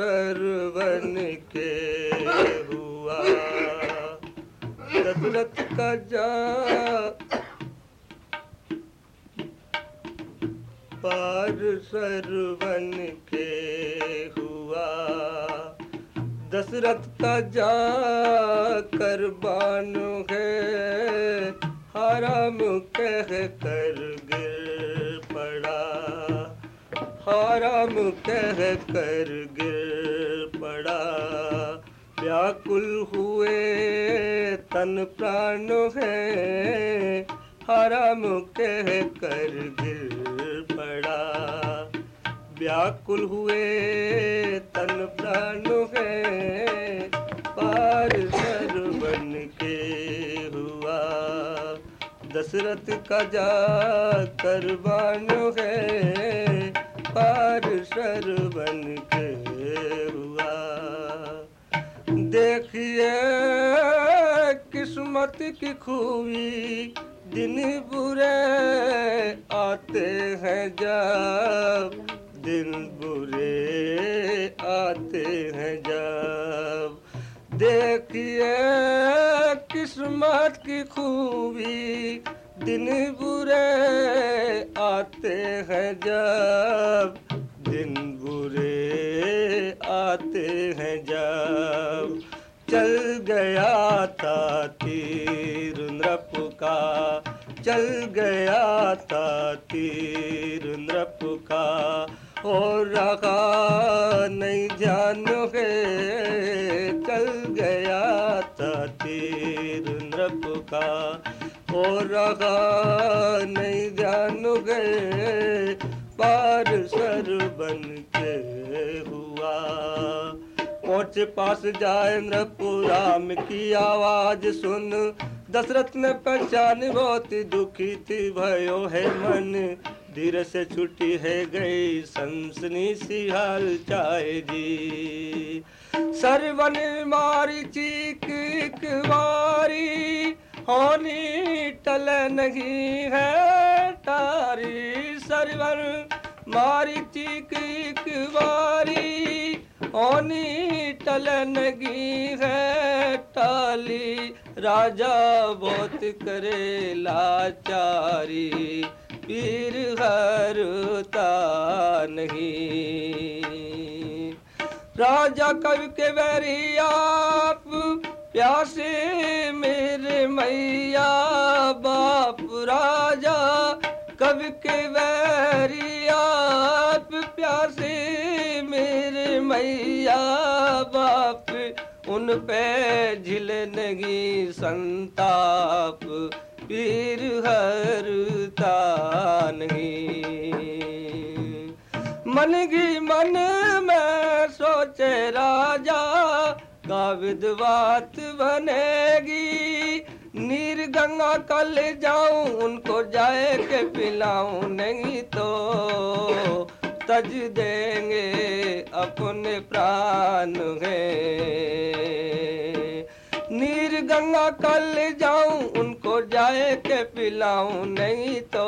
सरवन के हुआ दौलत का जा पार सरवन के हुआ दशरथ का जा कर बानो है हराम कह कर गिर पड़ा हराम कह कर गिर व्याकुल हुए, तन प्राण है। हरा कह कर गिर पड़ा। व्याकुल हुए, तन प्राण है। पार सर बन के हुआ। दशरथ का जा कर है। पार सर बन के देखिए किस्मत की खूबी, दिन बुरे आते हैं जब, दिन बुरे आते हैं जब। देखिए किस्मत की खूबी, दिन बुरे आते हैं जब, दिन बुरे आते हैं जब। चल गया था तीर नृप का। चल गया था तीर नृप का। और रखा नहीं ध्यान है चल गया था तीर नृप का। और रखा नहीं ध्यान गए पार सर बन के हुआ। पहुँचे पास जाए नृपुराम की आवाज़ सुन। दशरथ ने पहचान बहुत दुखी थी, भयो है मन। धीरे से छुट्टी है गई सनसनी सी हाल चाहे जी। सरवन मारी चीक एक बारी, होनी टल नहीं है तारी सरवन। मारी चीक एक बारी ओनी टलनगी है टाली राजा बहुत करे लाचारी, पीर हरता नहीं। राजा कवि के बैरी आप, प्यासे मेरे मैया, बाप राजा कवि के बैरी आप प्यासे मेरे मैया बाप, उन पे झिलनगी संताप, पीर हरता नहीं। मन की मन में सोचे राजा, का विधवात बनेगी नीर गंगा कल जाऊँ, उनको जाए के पिलाऊं, नहीं तो तज देंगे अपने प्राण है। नीर गंगा कल जाऊँ, उनको जाए के पिलाऊं, नहीं तो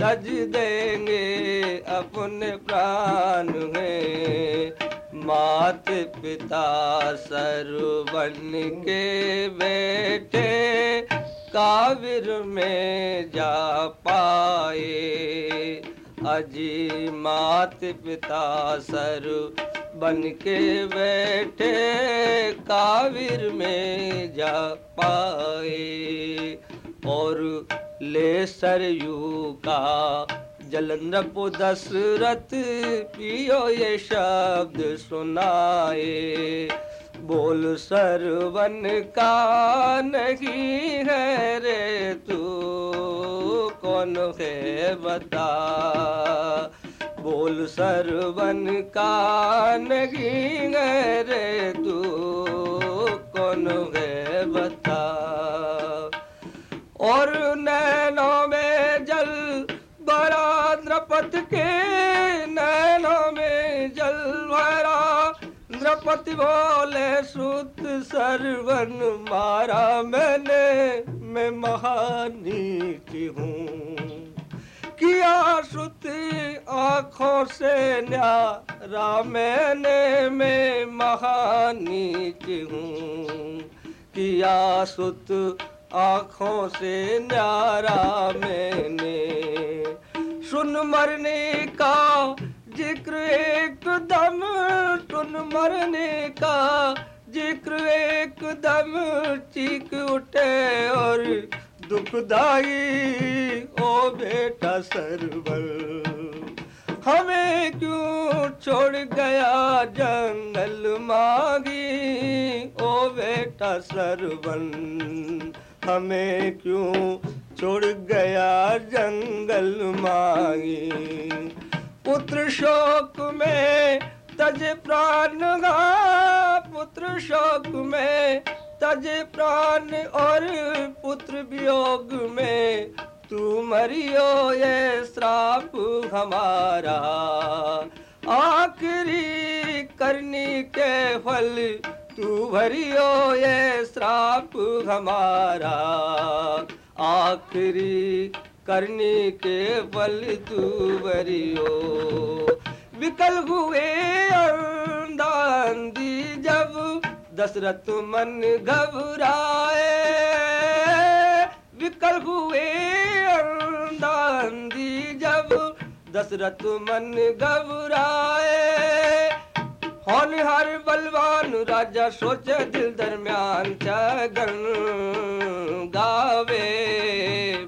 तज देंगे अपने प्राण है। मात पिता सर बन के बेटे काविर में जा पाए। अजी मात पिता सर बन के बैठे काविर में जा पाए। और ले सरयू का जलंधर दशरथ पियो ये शब्द सुनाए। बोल सरवन का नहीं है रे तू, कौन है बता? बोल सरवन का नहीं है रे तू, कौन है बता? और नैनों बड़ा द्रपत के नैनों में जल भरा। द्रपति बोले, सुत सरवन मारा मैंने, मैं महानी की हूँ। किया सुत आँखों से न्यारा मैंने, मैं महानी की हूँ। किया सुत आँखों से न्यारा मैंने सुन मरने का ज़िक्र एक दम सुन मरने का ज़िक्र एक दम चीख उठे और दुखदाई, ओ बेटा सरवर हमें क्यों छोड़ गया जंगल मागी, ओ बेटा सरवन हमें क्यों छोड़ गया जंगल मांगी। पुत्र शोक में तज प्राण गा। पुत्र शोक में तज प्राण और पुत्र वियोग में तू मरियो ये श्राप हमारा। आखिरी करनी के फल तू भरियो ये श्राप हमारा। आखिरी करनी के फल तू भरियो विकल हुए अंधी जब दशरथ मन घबराए। विकल हुए अंधी जब दशरथ मन घबराए। होनहार बलवान, राजा सोचे दिल दरमियान, चगन गावे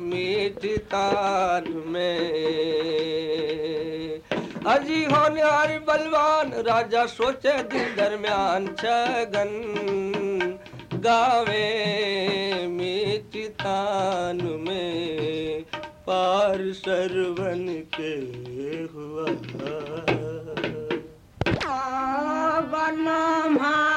मीठ तान में। अजी होनहार बलवान, राजा सोचे दिल दरमियान छगन गावे मीठ तान में। पार सरवन के हुआ बन मारो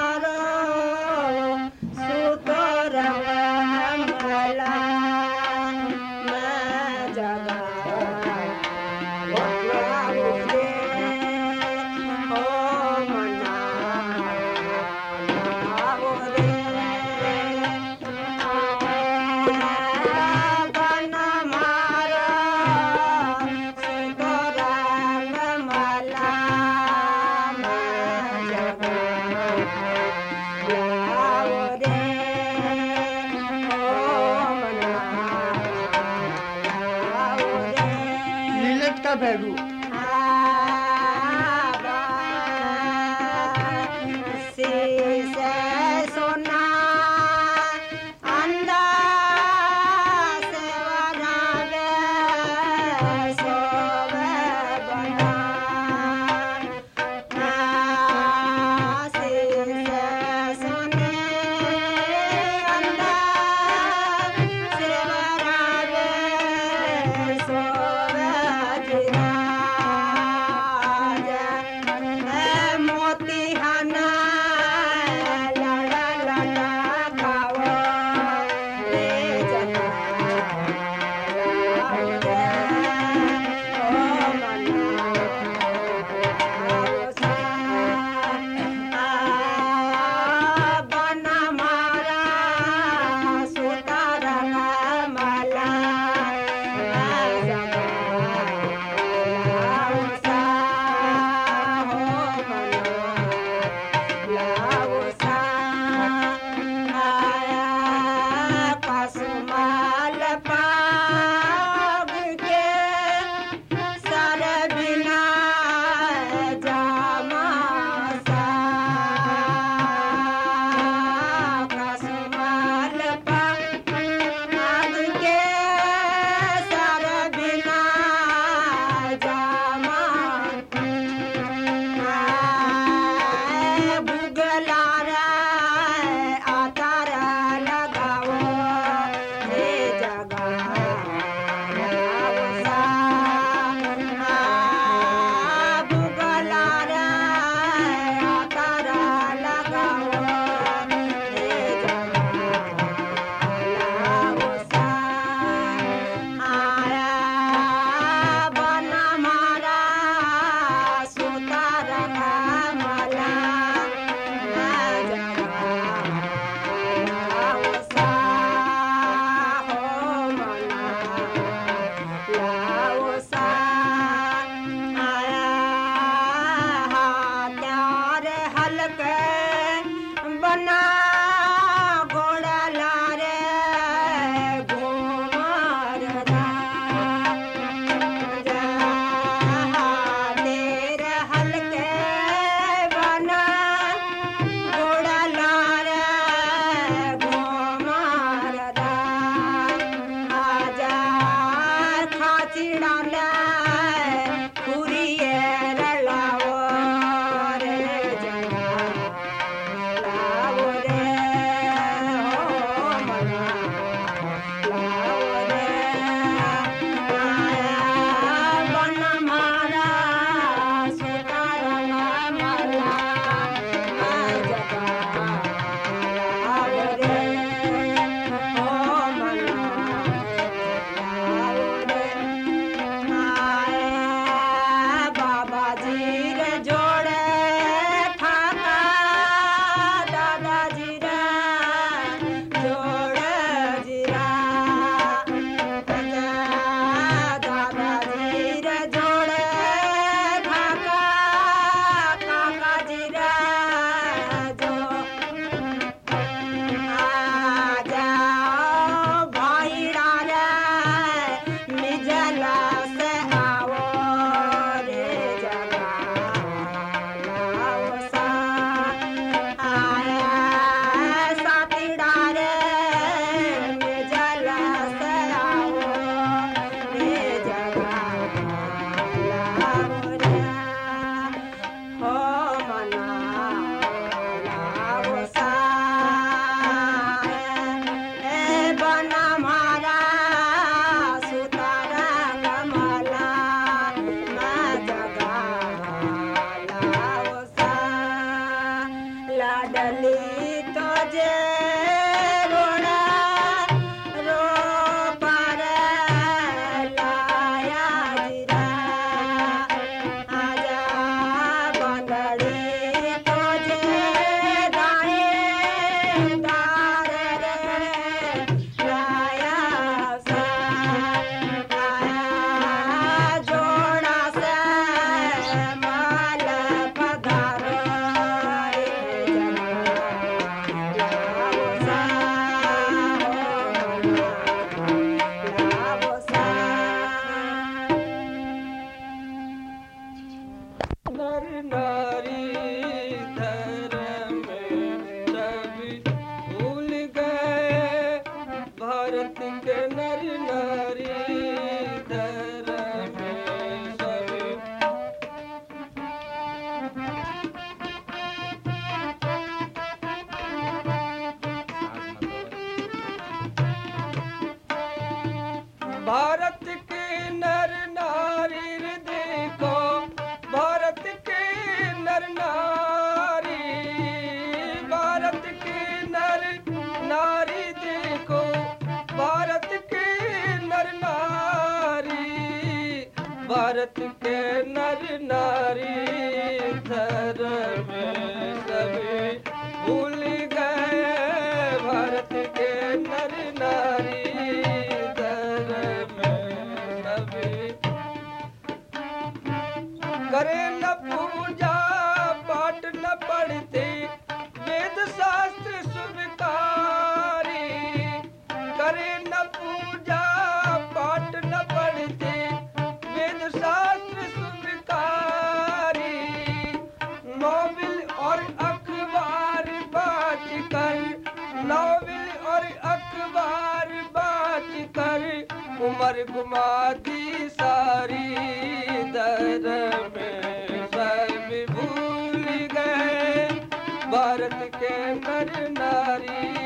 भारत के नर नारी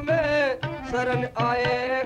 में शरण आए।